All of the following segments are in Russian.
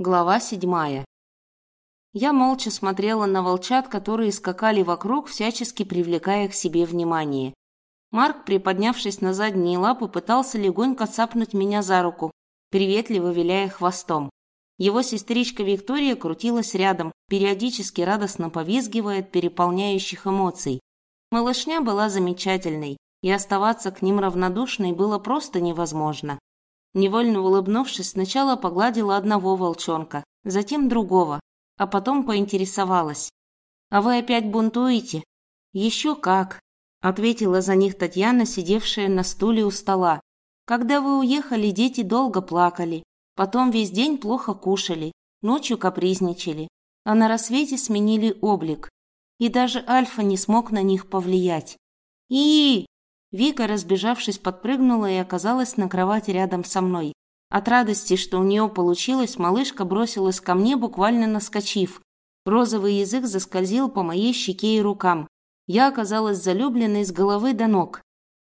Глава седьмая. Я молча смотрела на волчат, которые скакали вокруг, всячески привлекая к себе внимание. Марк, приподнявшись на задние лапы, пытался легонько цапнуть меня за руку, приветливо виляя хвостом. Его сестричка Виктория крутилась рядом, периодически радостно повизгивая от переполняющих эмоций. Малышня была замечательной, и оставаться к ним равнодушной было просто невозможно. Невольно улыбнувшись, сначала погладила одного волчонка, затем другого, а потом поинтересовалась. «А вы опять бунтуете?» «Еще как», — ответила за них Татьяна, сидевшая на стуле у стола. «Когда вы уехали, дети долго плакали, потом весь день плохо кушали, ночью капризничали, а на рассвете сменили облик. И даже Альфа не смог на них повлиять. и Вика, разбежавшись, подпрыгнула и оказалась на кровати рядом со мной. От радости, что у нее получилось, малышка бросилась ко мне, буквально наскочив. Розовый язык заскользил по моей щеке и рукам. Я оказалась залюбленной с головы до ног.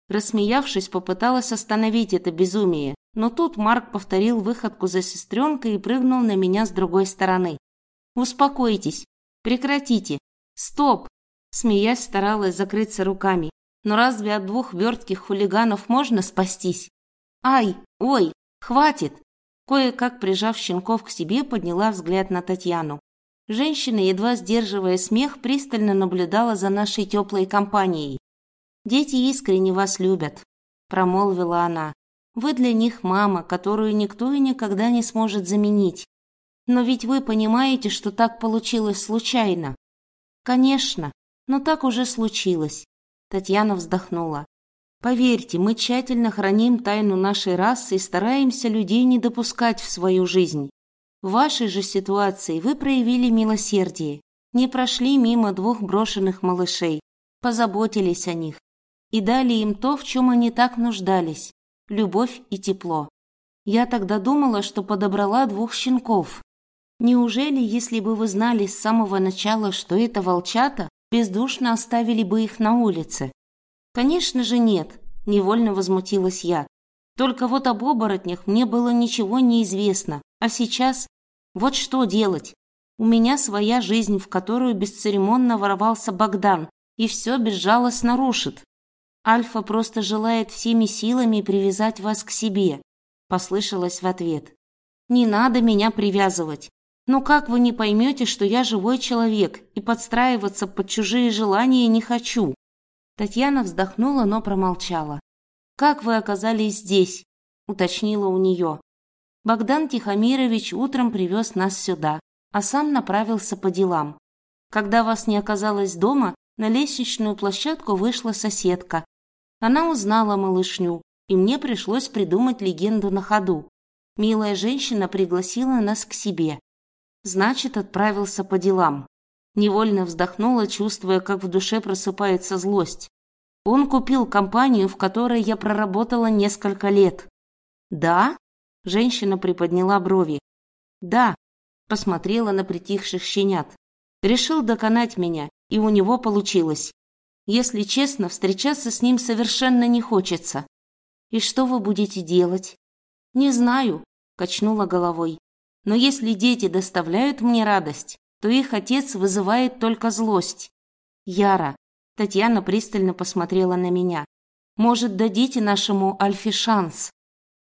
Рассмеявшись, попыталась остановить это безумие, но тут Марк повторил выходку за сестренкой и прыгнул на меня с другой стороны. «Успокойтесь! Прекратите! Стоп!» Смеясь, старалась закрыться руками. Но разве от двух вертких хулиганов можно спастись? Ай, ой, хватит! Кое-как прижав щенков к себе, подняла взгляд на Татьяну. Женщина, едва сдерживая смех, пристально наблюдала за нашей теплой компанией. «Дети искренне вас любят», – промолвила она. «Вы для них мама, которую никто и никогда не сможет заменить. Но ведь вы понимаете, что так получилось случайно». «Конечно, но так уже случилось. Татьяна вздохнула. Поверьте, мы тщательно храним тайну нашей расы и стараемся людей не допускать в свою жизнь. В вашей же ситуации вы проявили милосердие, не прошли мимо двух брошенных малышей, позаботились о них и дали им то, в чем они так нуждались – любовь и тепло. Я тогда думала, что подобрала двух щенков. Неужели, если бы вы знали с самого начала, что это волчата, бездушно оставили бы их на улице? Конечно же нет, невольно возмутилась я. Только вот об оборотнях мне было ничего не известно, а сейчас вот что делать? У меня своя жизнь, в которую бесцеремонно ворвался Богдан, и все безжалостно рушит. Альфа просто желает всеми силами привязать вас к себе, послышалось в ответ. Не надо меня привязывать. Но как вы не поймете, что я живой человек и подстраиваться под чужие желания не хочу? Татьяна вздохнула, но промолчала. Как вы оказались здесь? уточнила у нее. Богдан Тихомирович утром привез нас сюда, а сам направился по делам. Когда вас не оказалось дома, на лестничную площадку вышла соседка. Она узнала малышню, и мне пришлось придумать легенду на ходу. Милая женщина пригласила нас к себе. Значит, отправился по делам. Невольно вздохнула, чувствуя, как в душе просыпается злость. Он купил компанию, в которой я проработала несколько лет. Да? Женщина приподняла брови. Да, посмотрела на притихших щенят. Решил доконать меня, и у него получилось. Если честно, встречаться с ним совершенно не хочется. И что вы будете делать? Не знаю, качнула головой. Но если дети доставляют мне радость, то их отец вызывает только злость. Яра, Татьяна пристально посмотрела на меня. Может, дадите нашему Альфе шанс?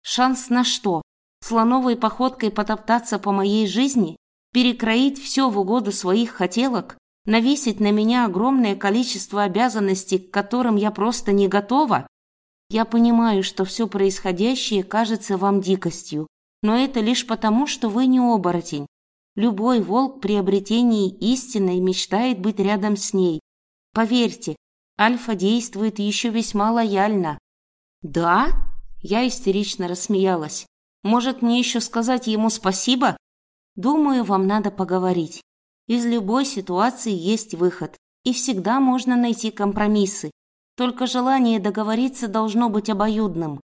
Шанс на что? Слоновой походкой потоптаться по моей жизни? Перекроить все в угоду своих хотелок? Навесить на меня огромное количество обязанностей, к которым я просто не готова? Я понимаю, что все происходящее кажется вам дикостью, но это лишь потому, что вы не оборотень. Любой волк при обретении истины мечтает быть рядом с ней. Поверьте, Альфа действует еще весьма лояльно. Да? Я истерично рассмеялась. Может, мне еще сказать ему спасибо? Думаю, вам надо поговорить. Из любой ситуации есть выход, и всегда можно найти компромиссы. Только желание договориться должно быть обоюдным.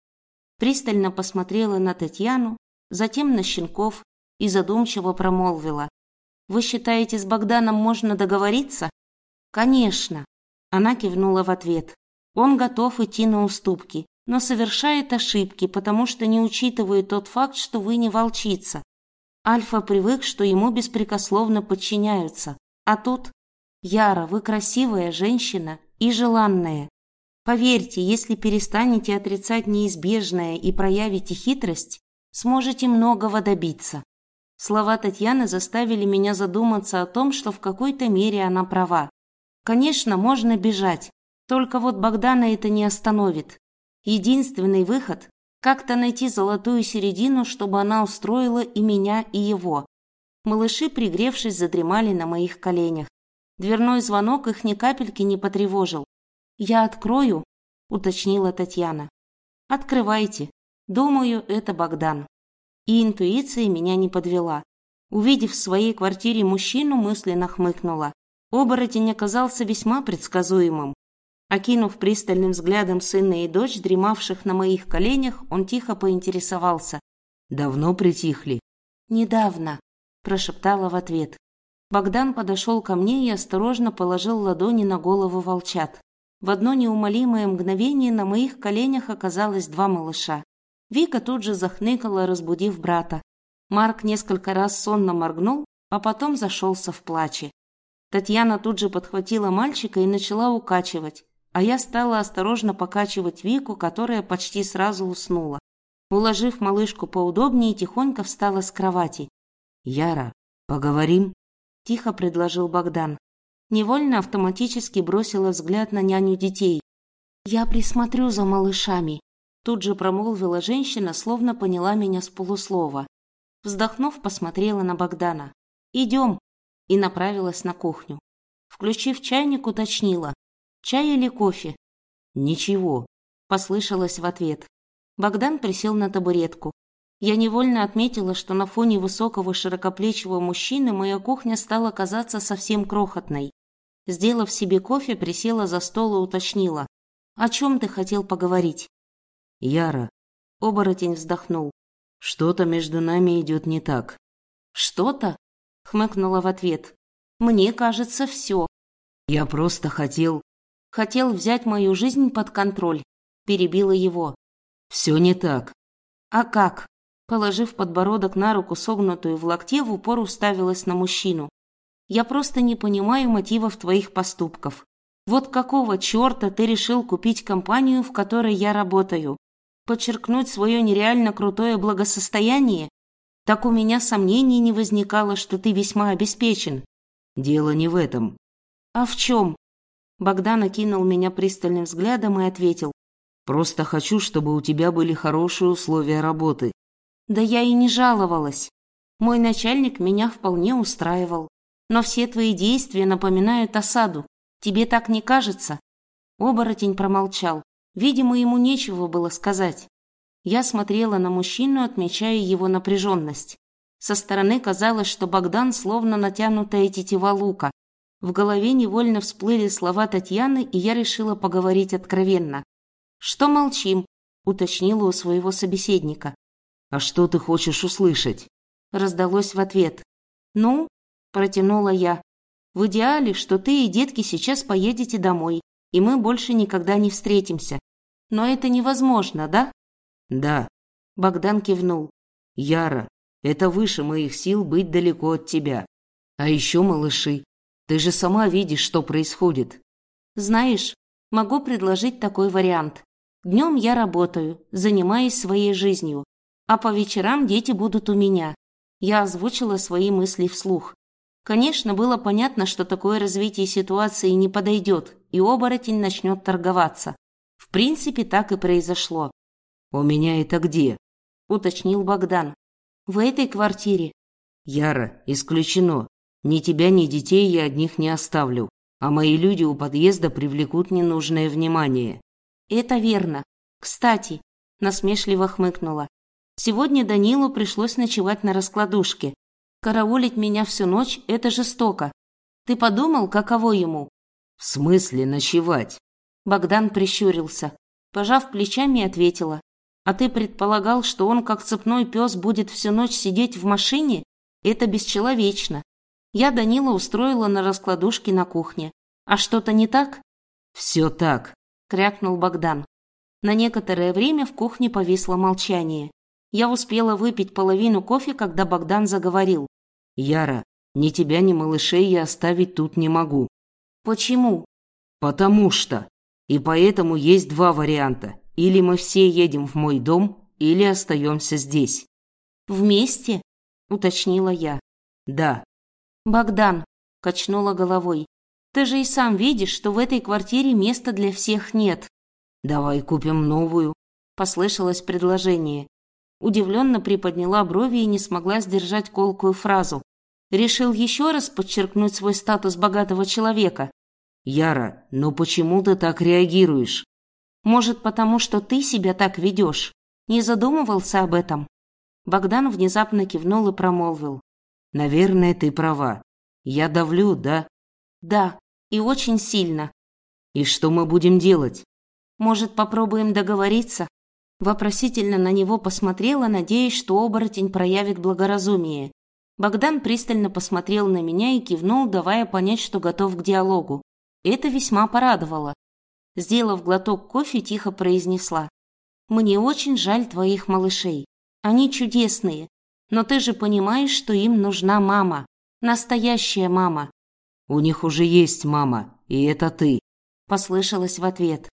Пристально посмотрела на Татьяну, затем на щенков и задумчиво промолвила. «Вы считаете, с Богданом можно договориться?» «Конечно!» Она кивнула в ответ. «Он готов идти на уступки, но совершает ошибки, потому что не учитывает тот факт, что вы не волчица. Альфа привык, что ему беспрекословно подчиняются. А тут... Яра, вы красивая женщина и желанная. Поверьте, если перестанете отрицать неизбежное и проявите хитрость, сможете многого добиться. Слова Татьяны заставили меня задуматься о том, что в какой-то мере она права. Конечно, можно бежать, только вот Богдана это не остановит. Единственный выход – как-то найти золотую середину, чтобы она устроила и меня, и его. Малыши, пригревшись, задремали на моих коленях. Дверной звонок их ни капельки не потревожил. «Я открою», – уточнила Татьяна. «Открывайте. Думаю, это Богдан» и интуиция меня не подвела. Увидев в своей квартире мужчину, мысленно хмыкнула. Оборотень оказался весьма предсказуемым. Окинув пристальным взглядом сына и дочь, дремавших на моих коленях, он тихо поинтересовался. «Давно притихли?» «Недавно», – прошептала в ответ. Богдан подошел ко мне и осторожно положил ладони на голову волчат. В одно неумолимое мгновение на моих коленях оказалось два малыша. Вика тут же захныкала, разбудив брата. Марк несколько раз сонно моргнул, а потом зашелся в плаче. Татьяна тут же подхватила мальчика и начала укачивать, а я стала осторожно покачивать Вику, которая почти сразу уснула. Уложив малышку поудобнее, тихонько встала с кровати. «Яра, поговорим?» – тихо предложил Богдан. Невольно автоматически бросила взгляд на няню детей. «Я присмотрю за малышами», Тут же промолвила женщина, словно поняла меня с полуслова. Вздохнув, посмотрела на Богдана. «Идем!» и направилась на кухню. Включив чайник, уточнила. «Чай или кофе?» «Ничего», – послышалось в ответ. Богдан присел на табуретку. Я невольно отметила, что на фоне высокого широкоплечего мужчины моя кухня стала казаться совсем крохотной. Сделав себе кофе, присела за стол и уточнила. «О чем ты хотел поговорить?» Яра. Оборотень вздохнул. Что-то между нами идет не так. Что-то? Хмыкнула в ответ. Мне кажется, все. Я просто хотел... Хотел взять мою жизнь под контроль. Перебила его. Все не так. А как? Положив подбородок на руку, согнутую в локте, в упор уставилась на мужчину. Я просто не понимаю мотивов твоих поступков. Вот какого черта ты решил купить компанию, в которой я работаю? Подчеркнуть свое нереально крутое благосостояние? Так у меня сомнений не возникало, что ты весьма обеспечен. Дело не в этом. А в чем? Богдан окинул меня пристальным взглядом и ответил. Просто хочу, чтобы у тебя были хорошие условия работы. Да я и не жаловалась. Мой начальник меня вполне устраивал. Но все твои действия напоминают осаду. Тебе так не кажется? Оборотень промолчал. Видимо, ему нечего было сказать. Я смотрела на мужчину, отмечая его напряженность. Со стороны казалось, что Богдан словно натянутая тетива лука. В голове невольно всплыли слова Татьяны, и я решила поговорить откровенно. «Что молчим?» – уточнила у своего собеседника. «А что ты хочешь услышать?» – раздалось в ответ. «Ну?» – протянула я. «В идеале, что ты и детки сейчас поедете домой, и мы больше никогда не встретимся. Но это невозможно, да? Да. Богдан кивнул. Яра, это выше моих сил быть далеко от тебя. А еще малыши. Ты же сама видишь, что происходит. Знаешь, могу предложить такой вариант. Днем я работаю, занимаюсь своей жизнью, а по вечерам дети будут у меня. Я озвучила свои мысли вслух. Конечно, было понятно, что такое развитие ситуации не подойдет, и оборотень начнет торговаться. В принципе, так и произошло. «У меня это где?» – уточнил Богдан. «В этой квартире». «Яра, исключено. Ни тебя, ни детей я одних не оставлю, а мои люди у подъезда привлекут ненужное внимание». «Это верно. Кстати», – насмешливо хмыкнула. «Сегодня Данилу пришлось ночевать на раскладушке. Караулить меня всю ночь – это жестоко. Ты подумал, каково ему?» «В смысле ночевать?» Богдан прищурился. Пожав плечами, ответила. «А ты предполагал, что он, как цепной пес, будет всю ночь сидеть в машине? Это бесчеловечно. Я Данила устроила на раскладушке на кухне. А что-то не так?» «Все так», — крякнул Богдан. На некоторое время в кухне повисло молчание. Я успела выпить половину кофе, когда Богдан заговорил. «Яра, ни тебя, ни малышей я оставить тут не могу». «Почему?» «Потому что. И поэтому есть два варианта. Или мы все едем в мой дом, или остаемся здесь». «Вместе?» – уточнила я. «Да». «Богдан», – качнула головой, – «ты же и сам видишь, что в этой квартире места для всех нет». «Давай купим новую», – послышалось предложение. Удивленно приподняла брови и не смогла сдержать колкую фразу. Решил еще раз подчеркнуть свой статус богатого человека. «Яра, но почему ты так реагируешь?» «Может, потому что ты себя так ведешь? Не задумывался об этом?» Богдан внезапно кивнул и промолвил. «Наверное, ты права. Я давлю, да?» «Да, и очень сильно». «И что мы будем делать?» «Может, попробуем договориться?» Вопросительно на него посмотрела, надеясь, что оборотень проявит благоразумие. Богдан пристально посмотрел на меня и кивнул, давая понять, что готов к диалогу. Это весьма порадовало. Сделав глоток кофе, тихо произнесла. «Мне очень жаль твоих малышей. Они чудесные. Но ты же понимаешь, что им нужна мама. Настоящая мама». «У них уже есть мама, и это ты», – послышалось в ответ.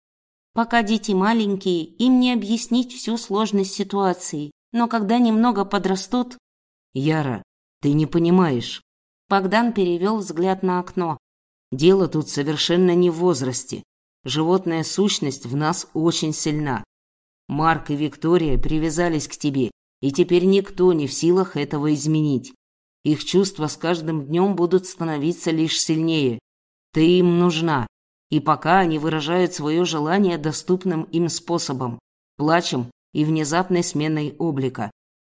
Пока дети маленькие, им не объяснить всю сложность ситуации, но когда немного подрастут... Яра, ты не понимаешь. Богдан перевел взгляд на окно. Дело тут совершенно не в возрасте. Животная сущность в нас очень сильна. Марк и Виктория привязались к тебе, и теперь никто не в силах этого изменить. Их чувства с каждым днем будут становиться лишь сильнее. Ты им нужна, и пока они выражают свое желание доступным им способом, плачем и внезапной сменой облика.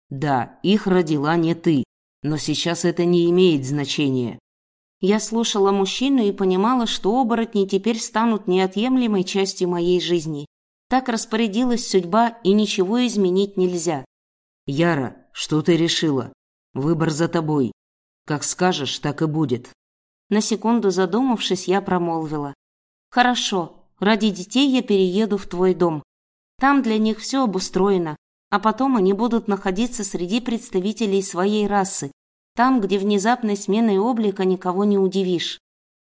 Да, их родила не ты, но сейчас это не имеет значения. Я слушала мужчину и понимала, что оборотни теперь станут неотъемлемой частью моей жизни. Так распорядилась судьба, и ничего изменить нельзя. Яра, что ты решила? Выбор за тобой. Как скажешь, так и будет. На секунду задумавшись, я промолвила. Хорошо, ради детей я перееду в твой дом. Там для них все обустроено, а потом они будут находиться среди представителей своей расы, там, где внезапной сменой облика никого не удивишь.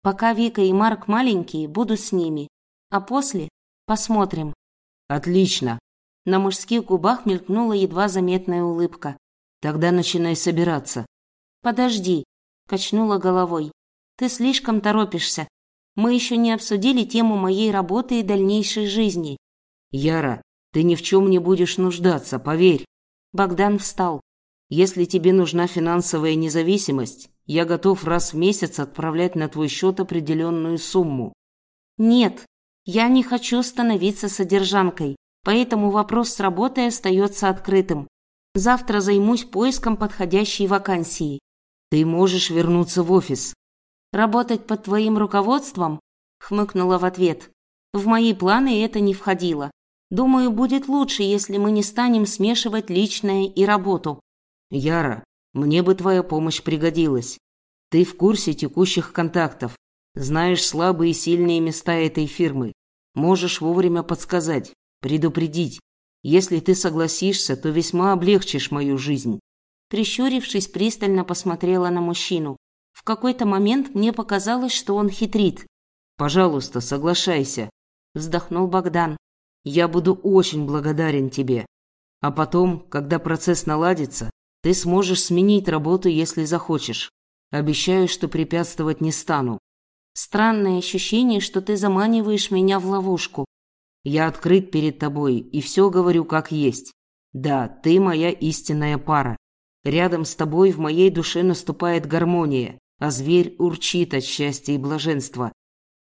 Пока Вика и Марк маленькие, буду с ними, а после посмотрим. Отлично. На мужских губах мелькнула едва заметная улыбка. Тогда начинай собираться. Подожди, качнула головой. Ты слишком торопишься. Мы еще не обсудили тему моей работы и дальнейшей жизни. Яра, ты ни в чем не будешь нуждаться, поверь. Богдан встал. Если тебе нужна финансовая независимость, я готов раз в месяц отправлять на твой счет определенную сумму. Нет, я не хочу становиться содержанкой, поэтому вопрос с работой остается открытым. Завтра займусь поиском подходящей вакансии. Ты можешь вернуться в офис. «Работать под твоим руководством?» – хмыкнула в ответ. «В мои планы это не входило. Думаю, будет лучше, если мы не станем смешивать личное и работу». «Яра, мне бы твоя помощь пригодилась. Ты в курсе текущих контактов, знаешь слабые и сильные места этой фирмы. Можешь вовремя подсказать, предупредить. Если ты согласишься, то весьма облегчишь мою жизнь». Прищурившись, пристально посмотрела на мужчину. В какой-то момент мне показалось, что он хитрит. «Пожалуйста, соглашайся», – вздохнул Богдан. «Я буду очень благодарен тебе. А потом, когда процесс наладится, ты сможешь сменить работу, если захочешь. Обещаю, что препятствовать не стану». «Странное ощущение, что ты заманиваешь меня в ловушку». «Я открыт перед тобой и все говорю как есть. Да, ты моя истинная пара. Рядом с тобой в моей душе наступает гармония, а зверь урчит от счастья и блаженства.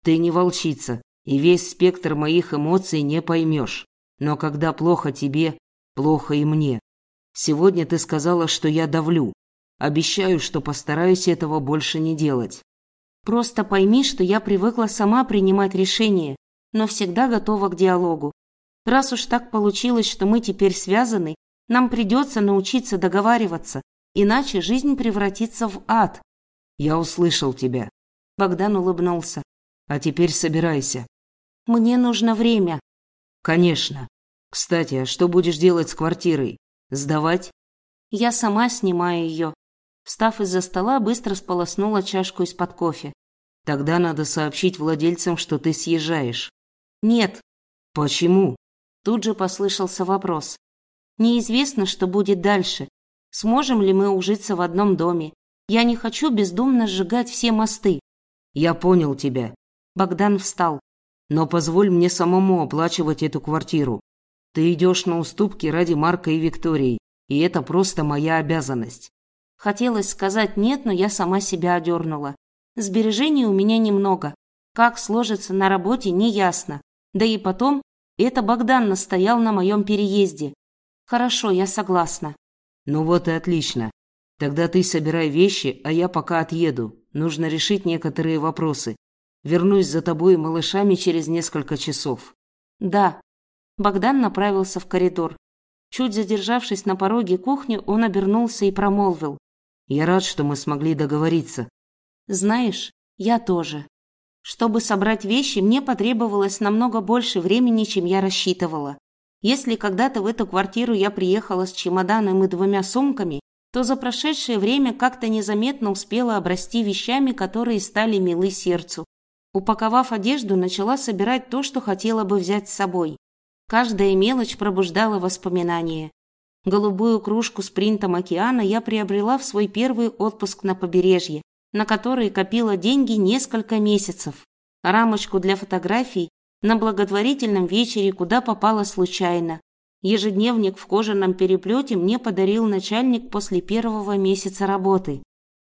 Ты не волчица, и весь спектр моих эмоций не поймешь. Но когда плохо тебе, плохо и мне. Сегодня ты сказала, что я давлю. Обещаю, что постараюсь этого больше не делать. Просто пойми, что я привыкла сама принимать решения, но всегда готова к диалогу. Раз уж так получилось, что мы теперь связаны, нам придется научиться договариваться, иначе жизнь превратится в ад. Я услышал тебя. Богдан улыбнулся. А теперь собирайся. Мне нужно время. Конечно. Кстати, а что будешь делать с квартирой? Сдавать? Я сама снимаю ее. Встав из-за стола, быстро сполоснула чашку из-под кофе. Тогда надо сообщить владельцам, что ты съезжаешь. Нет. Почему? Тут же послышался вопрос. Неизвестно, что будет дальше. Сможем ли мы ужиться в одном доме? Я не хочу бездумно сжигать все мосты. Я понял тебя. Богдан встал. Но позволь мне самому оплачивать эту квартиру. Ты идешь на уступки ради Марка и Виктории, и это просто моя обязанность. Хотелось сказать «нет», но я сама себя одернула. Сбережений у меня немного. Как сложится на работе, неясно. Да и потом, это Богдан настоял на моем переезде. Хорошо, я согласна. Ну вот и отлично. Тогда ты собирай вещи, а я пока отъеду. Нужно решить некоторые вопросы. Вернусь за тобой и малышами через несколько часов. Да. Богдан направился в коридор. Чуть задержавшись на пороге кухни, он обернулся и промолвил: "Я рад, что мы смогли договориться. Знаешь, я тоже. Чтобы собрать вещи, мне потребовалось намного больше времени, чем я рассчитывала. Если когда-то в эту квартиру я приехала с чемоданом и двумя сумками, то за прошедшее время как-то незаметно успела обрасти вещами, которые стали милы сердцу. Упаковав одежду, начала собирать то, что хотела бы взять с собой. Каждая мелочь пробуждала воспоминания. Голубую кружку с принтом океана я приобрела в свой первый отпуск на побережье, на который копила деньги несколько месяцев, рамочку для фотографий на благотворительном вечере, куда попала случайно. Ежедневник в кожаном переплете мне подарил начальник после первого месяца работы.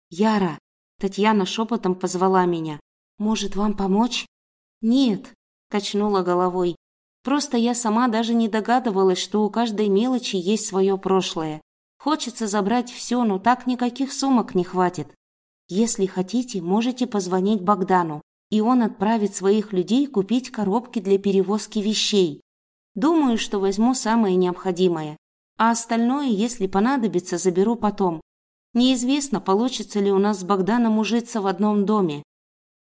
«Яра!» – Татьяна шепотом позвала меня. «Может, вам помочь?» «Нет», – качнула головой. «Просто я сама даже не догадывалась, что у каждой мелочи есть свое прошлое. Хочется забрать все, но так никаких сумок не хватит. Если хотите, можете позвонить Богдану, и он отправит своих людей купить коробки для перевозки вещей. Думаю, что возьму самое необходимое, а остальное, если понадобится, заберу потом. Неизвестно, получится ли у нас с Богданом ужиться в одном доме.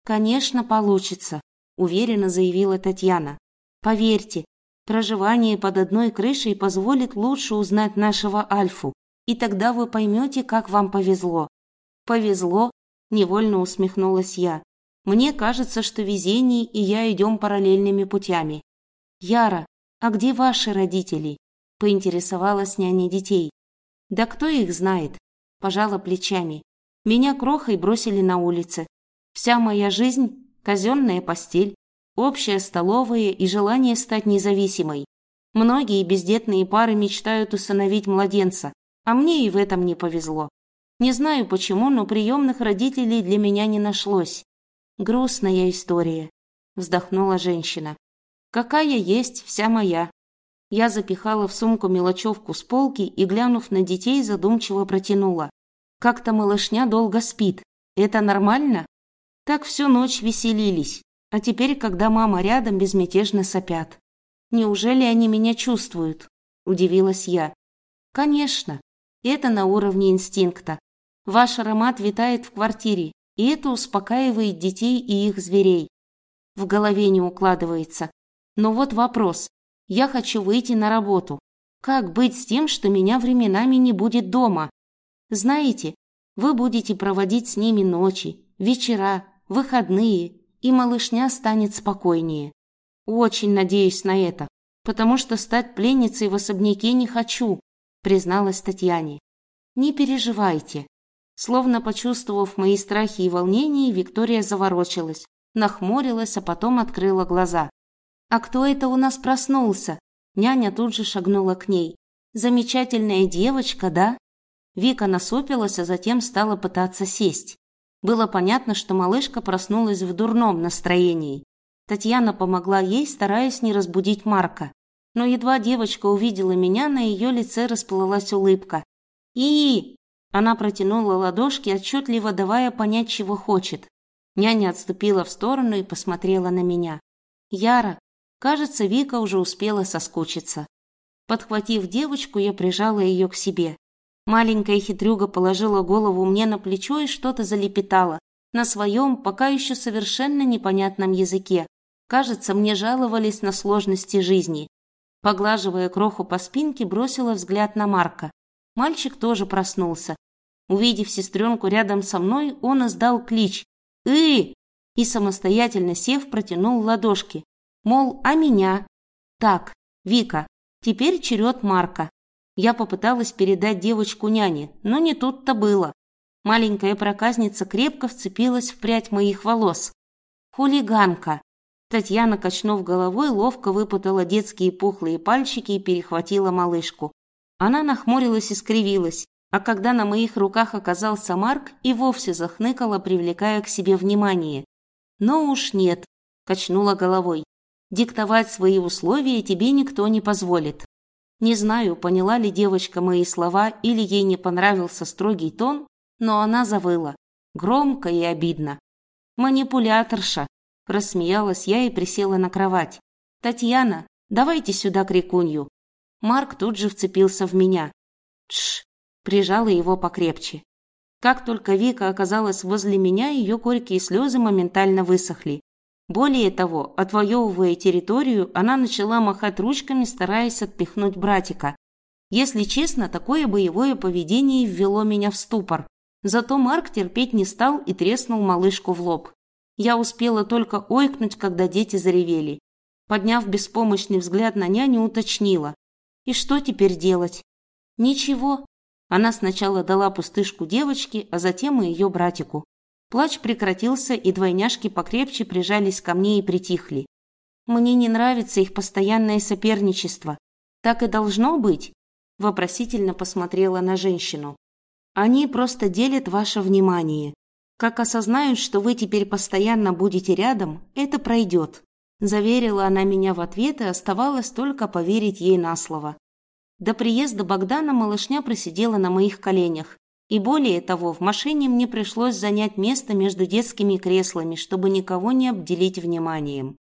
Конечно, получится, уверенно заявила Татьяна. Поверьте, проживание под одной крышей позволит лучше узнать нашего Альфу, и тогда вы поймете, как вам повезло. Повезло невольно усмехнулась я. Мне кажется, что везение и я идем параллельными путями. Яра, а где ваши родители? поинтересовалась няня детей. Да кто их знает? пожала плечами. Меня крохой бросили на улице. Вся моя жизнь казенная постель, общая столовая и желание стать независимой. Многие бездетные пары мечтают усыновить младенца, а мне и в этом не повезло. Не знаю почему, но приемных родителей для меня не нашлось. Грустная история, вздохнула женщина. Какая есть, вся моя. Я запихала в сумку мелочевку с полки и, глянув на детей, задумчиво протянула. Как-то малышня долго спит. Это нормально? Так всю ночь веселились, а теперь, когда мама рядом, безмятежно сопят. Неужели они меня чувствуют? Удивилась я. Конечно, это на уровне инстинкта. Ваш аромат витает в квартире, и это успокаивает детей и их зверей. В голове не укладывается. Но вот вопрос. Я хочу выйти на работу. Как быть с тем, что меня временами не будет дома? Знаете, вы будете проводить с ними ночи, вечера, выходные, и малышня станет спокойнее. Очень надеюсь на это, потому что стать пленницей в особняке не хочу, призналась Татьяне. Не переживайте, Словно почувствовав мои страхи и волнения, Виктория заворочилась, нахмурилась, а потом открыла глаза. «А кто это у нас проснулся?» Няня тут же шагнула к ней. «Замечательная девочка, да?» Вика насупилась, а затем стала пытаться сесть. Было понятно, что малышка проснулась в дурном настроении. Татьяна помогла ей, стараясь не разбудить Марка. Но едва девочка увидела меня, на ее лице расплылась улыбка. «И, она протянула ладошки, отчетливо давая понять, чего хочет. Няня отступила в сторону и посмотрела на меня. Яра, кажется, Вика уже успела соскучиться. Подхватив девочку, я прижала ее к себе. Маленькая хитрюга положила голову мне на плечо и что-то залепетала на своем, пока еще совершенно непонятном языке. Кажется, мне жаловались на сложности жизни. Поглаживая кроху по спинке, бросила взгляд на Марка. Мальчик тоже проснулся. Увидев сестренку рядом со мной, он издал клич «Ы!» и самостоятельно сев протянул ладошки. Мол, а меня? Так, Вика, теперь черед Марка. Я попыталась передать девочку няне, но не тут-то было. Маленькая проказница крепко вцепилась в прядь моих волос. «Хулиганка!» Татьяна, качнув головой, ловко выпутала детские пухлые пальчики и перехватила малышку. Она нахмурилась и скривилась, а когда на моих руках оказался Марк, и вовсе захныкала, привлекая к себе внимание. «Но уж нет», – качнула головой. «Диктовать свои условия тебе никто не позволит». Не знаю, поняла ли девочка мои слова или ей не понравился строгий тон, но она завыла. Громко и обидно. «Манипуляторша!» – рассмеялась я и присела на кровать. «Татьяна, давайте сюда крикунью!» Марк тут же вцепился в меня. «Тш!» – прижала его покрепче. Как только Вика оказалась возле меня, ее горькие слезы моментально высохли. Более того, отвоевывая территорию, она начала махать ручками, стараясь отпихнуть братика. Если честно, такое боевое поведение ввело меня в ступор. Зато Марк терпеть не стал и треснул малышку в лоб. Я успела только ойкнуть, когда дети заревели. Подняв беспомощный взгляд на няню, уточнила. «И что теперь делать?» «Ничего». Она сначала дала пустышку девочке, а затем и ее братику. Плач прекратился, и двойняшки покрепче прижались ко мне и притихли. «Мне не нравится их постоянное соперничество. Так и должно быть?» Вопросительно посмотрела на женщину. Они просто делят ваше внимание. Как осознают, что вы теперь постоянно будете рядом, это пройдет. Заверила она меня в ответ, и оставалось только поверить ей на слово. До приезда Богдана малышня просидела на моих коленях. И более того, в машине мне пришлось занять место между детскими креслами, чтобы никого не обделить вниманием.